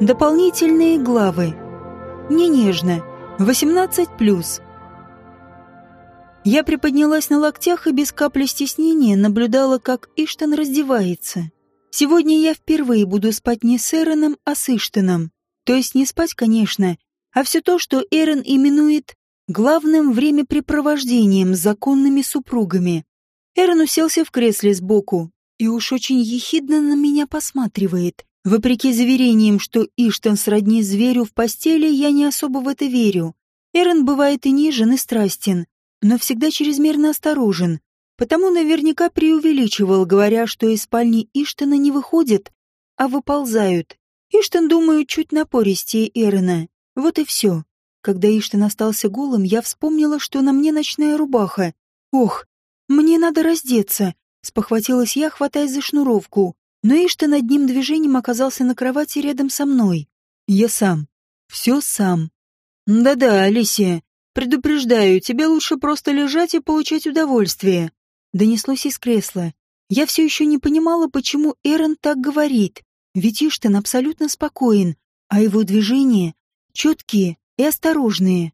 Дополнительные главы. Не нежно. 18+. Я приподнялась на локтях и без капли стеснения наблюдала, как Иштан раздевается. Сегодня я впервые буду спать не с Эроном, а с Иштаном. То есть не спать, конечно, а все то, что Эрон именует главным времяпрепровождением с законными супругами. Эрон уселся в кресле сбоку и уж очень ехидно на меня посматривает. Вопреки заверениям, что Иштан сродни зверю в постели, я не особо в это верю. Эрон бывает и нежен, и страстен, но всегда чрезмерно осторожен, потому наверняка преувеличивал, говоря, что из спальни Иштана не выходят, а выползают. Иштан, думаю, чуть напористее Эрона. Вот и все. Когда Иштан остался голым, я вспомнила, что на мне ночная рубаха. Ох, мне надо раздеться, спохватилась я, хватаясь за шнуровку но Иштан одним движением оказался на кровати рядом со мной. Я сам. Все сам. Да-да, Алисия, предупреждаю, тебе лучше просто лежать и получать удовольствие. Донеслось из кресла. Я все еще не понимала, почему Эрон так говорит. Ведь Иштан абсолютно спокоен, а его движения четкие и осторожные.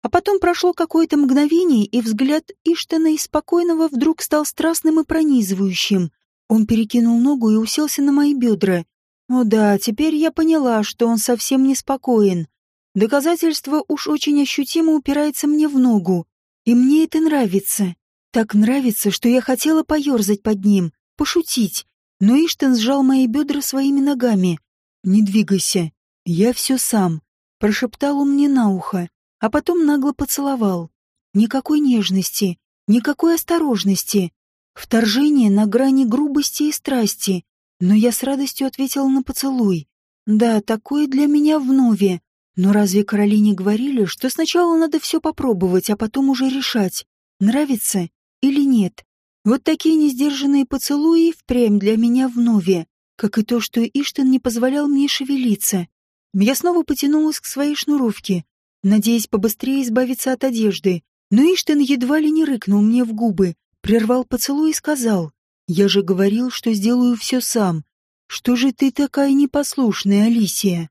А потом прошло какое-то мгновение, и взгляд Иштана из спокойного вдруг стал страстным и пронизывающим, он перекинул ногу и уселся на мои бедра. О да, теперь я поняла, что он совсем не спокоен. Доказательство уж очень ощутимо упирается мне в ногу. И мне это нравится. Так нравится, что я хотела поерзать под ним, пошутить. Но Иштен сжал мои бедра своими ногами. «Не двигайся. Я все сам», — прошептал он мне на ухо, а потом нагло поцеловал. Никакой нежности, никакой осторожности. Вторжение на грани грубости и страсти, но я с радостью ответила на поцелуй. Да, такое для меня вновь. Но разве короли не говорили, что сначала надо все попробовать, а потом уже решать, нравится или нет? Вот такие несдержанные поцелуи впрямь для меня вновь, как и то, что Иштен не позволял мне шевелиться. Я снова потянулась к своей шнуровке, надеясь побыстрее избавиться от одежды, но Иштен едва ли не рыкнул мне в губы, прервал поцелуй и сказал, «Я же говорил, что сделаю все сам. Что же ты такая непослушная, Алисия?»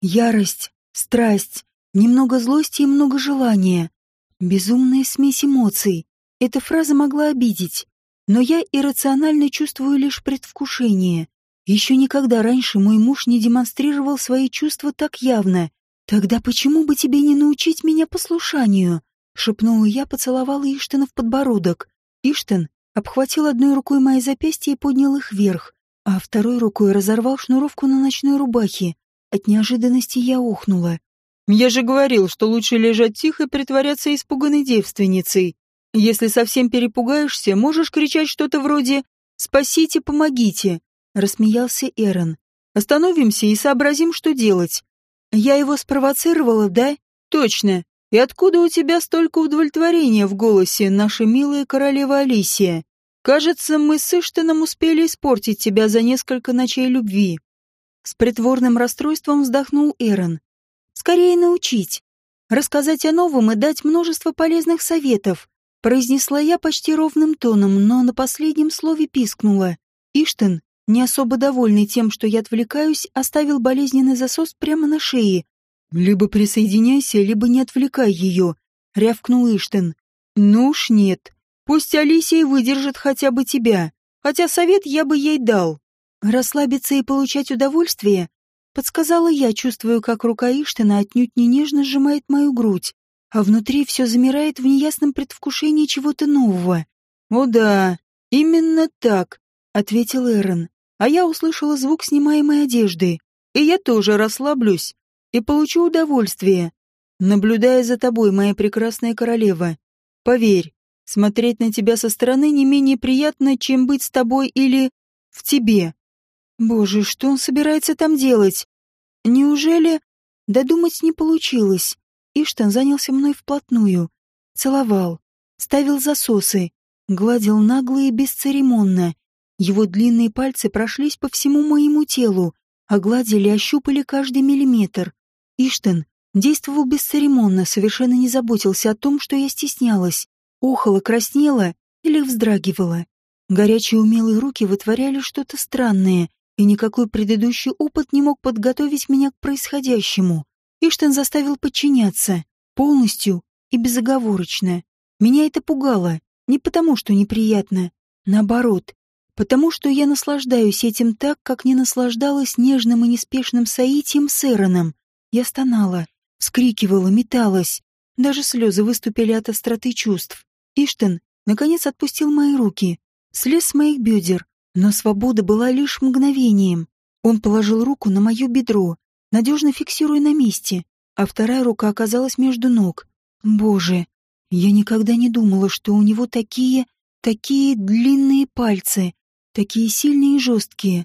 Ярость, страсть, немного злости и много желания. Безумная смесь эмоций. Эта фраза могла обидеть, но я иррационально чувствую лишь предвкушение. Еще никогда раньше мой муж не демонстрировал свои чувства так явно. Тогда почему бы тебе не научить меня послушанию? Шепнула я, поцеловала Иштана в подбородок. Иштен обхватил одной рукой мои запястья и поднял их вверх, а второй рукой разорвал шнуровку на ночной рубахе. От неожиданности я охнула. «Я же говорил, что лучше лежать тихо и притворяться испуганной девственницей. Если совсем перепугаешься, можешь кричать что-то вроде «Спасите, помогите!» — рассмеялся Эрон. «Остановимся и сообразим, что делать. Я его спровоцировала, да? Точно. И откуда у тебя столько удовлетворения в голосе, наша милая королева Алисия? Кажется, мы с Иштином успели испортить тебя за несколько ночей любви. С притворным расстройством вздохнул Эрон. Скорее научить. Рассказать о новом и дать множество полезных советов. Произнесла я почти ровным тоном, но на последнем слове пискнула. Иштин, не особо довольный тем, что я отвлекаюсь, оставил болезненный засос прямо на шее, «Либо присоединяйся, либо не отвлекай ее», — рявкнул Иштен. «Ну уж нет. Пусть Алисия выдержит хотя бы тебя, хотя совет я бы ей дал. Расслабиться и получать удовольствие?» Подсказала я, чувствую, как рука Иштена отнюдь не нежно сжимает мою грудь, а внутри все замирает в неясном предвкушении чего-то нового. «О да, именно так», — ответил Эрон, а я услышала звук снимаемой одежды. «И я тоже расслаблюсь, и получу удовольствие, наблюдая за тобой, моя прекрасная королева. Поверь, смотреть на тебя со стороны не менее приятно, чем быть с тобой или в тебе. Боже, что он собирается там делать? Неужели... Додумать не получилось. Иштан занялся мной вплотную. Целовал, ставил засосы, гладил нагло и бесцеремонно. Его длинные пальцы прошлись по всему моему телу, огладили, ощупали каждый миллиметр. Иштен действовал бесцеремонно, совершенно не заботился о том, что я стеснялась, охала, краснела или вздрагивала. Горячие умелые руки вытворяли что-то странное, и никакой предыдущий опыт не мог подготовить меня к происходящему. Иштен заставил подчиняться, полностью и безоговорочно. Меня это пугало, не потому что неприятно, наоборот, потому что я наслаждаюсь этим так, как не наслаждалась нежным и неспешным соитием с Эроном. Я стонала, вскрикивала, металась. Даже слезы выступили от остроты чувств. Иштен, наконец, отпустил мои руки, слез с моих бедер, но свобода была лишь мгновением. Он положил руку на мое бедро, надежно фиксируя на месте, а вторая рука оказалась между ног. Боже, я никогда не думала, что у него такие, такие длинные пальцы такие сильные и жесткие,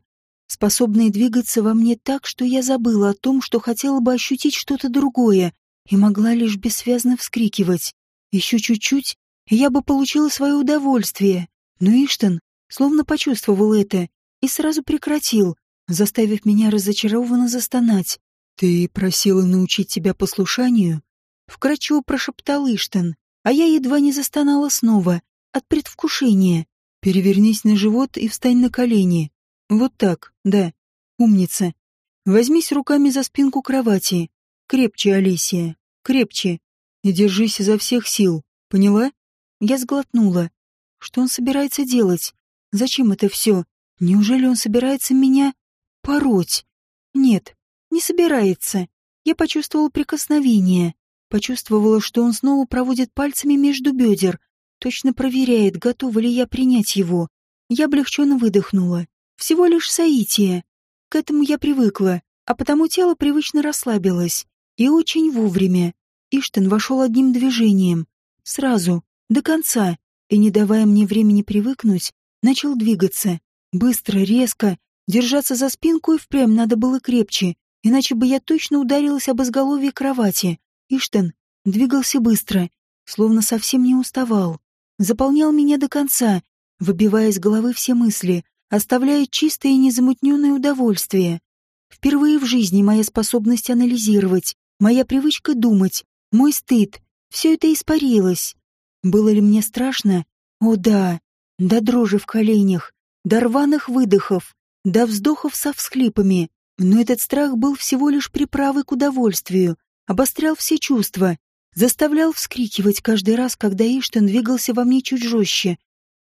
способные двигаться во мне так, что я забыла о том, что хотела бы ощутить что-то другое, и могла лишь бессвязно вскрикивать. Еще чуть-чуть, и я бы получила свое удовольствие. Но Иштон словно почувствовал это и сразу прекратил, заставив меня разочарованно застонать. «Ты просила научить тебя послушанию?» Вкратчиво прошептал Иштон, а я едва не застонала снова, от предвкушения. Перевернись на живот и встань на колени. Вот так, да. Умница. Возьмись руками за спинку кровати. Крепче, Алисия. Крепче. И держись изо всех сил. Поняла? Я сглотнула. Что он собирается делать? Зачем это все? Неужели он собирается меня пороть? Нет, не собирается. Я почувствовала прикосновение. Почувствовала, что он снова проводит пальцами между бедер, Точно проверяет, готова ли я принять его. Я облегченно выдохнула. Всего лишь соитие. К этому я привыкла, а потому тело привычно расслабилось. И очень вовремя. Иштен вошел одним движением. Сразу, до конца. И, не давая мне времени привыкнуть, начал двигаться. Быстро, резко. Держаться за спинку и впрямь надо было крепче, иначе бы я точно ударилась об изголовье кровати. Иштен двигался быстро, словно совсем не уставал заполнял меня до конца, выбивая из головы все мысли, оставляя чистое и незамутненное удовольствие. Впервые в жизни моя способность анализировать, моя привычка думать, мой стыд — все это испарилось. Было ли мне страшно? О да, до дрожи в коленях, до рваных выдохов, до вздохов со всхлипами. Но этот страх был всего лишь приправой к удовольствию, обострял все чувства, заставлял вскрикивать каждый раз, когда Иштен двигался во мне чуть жестче.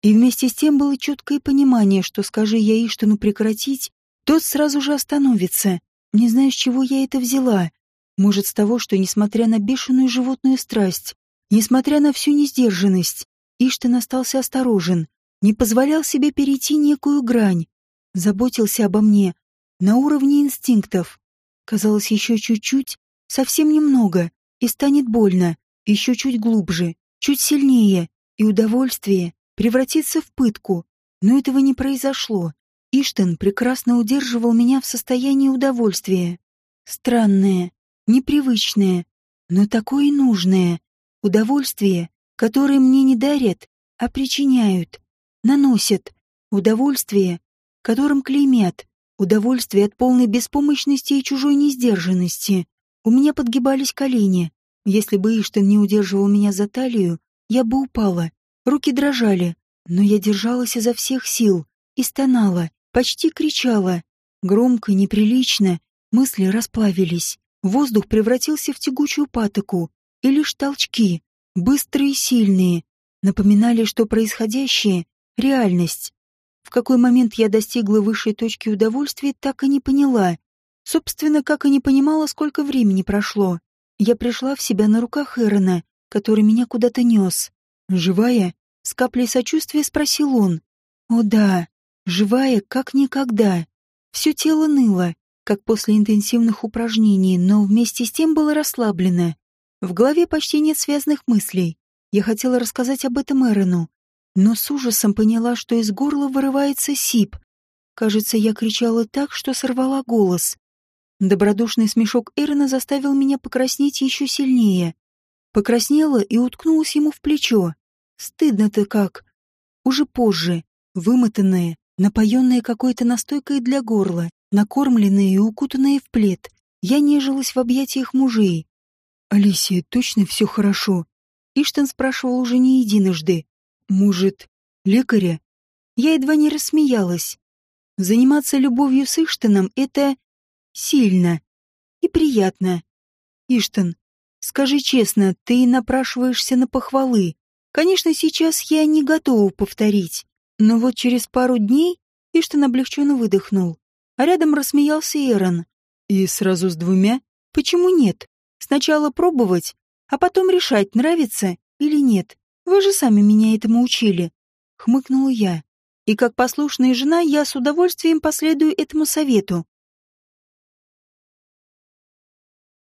И вместе с тем было четкое понимание, что скажи я Иштену прекратить, тот сразу же остановится. Не знаю, с чего я это взяла. Может, с того, что, несмотря на бешеную животную страсть, несмотря на всю несдержанность, Иштен остался осторожен, не позволял себе перейти некую грань, заботился обо мне на уровне инстинктов. Казалось, еще чуть-чуть, совсем немного, и станет больно, еще чуть глубже, чуть сильнее, и удовольствие превратится в пытку. Но этого не произошло. Иштен прекрасно удерживал меня в состоянии удовольствия. Странное, непривычное, но такое нужное. Удовольствие, которое мне не дарят, а причиняют, наносят. Удовольствие, которым клеймят. Удовольствие от полной беспомощности и чужой несдержанности. У меня подгибались колени. Если бы Иштен не удерживал меня за талию, я бы упала. Руки дрожали, но я держалась изо всех сил и стонала, почти кричала. Громко, неприлично, мысли расплавились. Воздух превратился в тягучую патоку, и лишь толчки, быстрые и сильные, напоминали, что происходящее — реальность. В какой момент я достигла высшей точки удовольствия, так и не поняла. Собственно, как и не понимала, сколько времени прошло. Я пришла в себя на руках Эрона, который меня куда-то нес. «Живая?» — с каплей сочувствия спросил он. «О да, живая, как никогда. Все тело ныло, как после интенсивных упражнений, но вместе с тем было расслаблено. В голове почти нет связанных мыслей. Я хотела рассказать об этом Эрону, но с ужасом поняла, что из горла вырывается сип. Кажется, я кричала так, что сорвала голос. Добродушный смешок Эрна заставил меня покраснеть еще сильнее. Покраснела и уткнулась ему в плечо. Стыдно-то как. Уже позже, вымотанная, напоенная какой-то настойкой для горла, накормленная и укутанная в плед, я нежилась в объятиях мужей. «Алисия, точно все хорошо?» Иштен спрашивал уже не единожды. «Может, лекаря?» Я едва не рассмеялась. Заниматься любовью с Иштоном — это сильно и приятно. Иштон, скажи честно, ты напрашиваешься на похвалы. Конечно, сейчас я не готова повторить, но вот через пару дней Иштон облегченно выдохнул, а рядом рассмеялся Эрон. И сразу с двумя? Почему нет? Сначала пробовать, а потом решать, нравится или нет. Вы же сами меня этому учили. Хмыкнула я. И как послушная жена, я с удовольствием последую этому совету.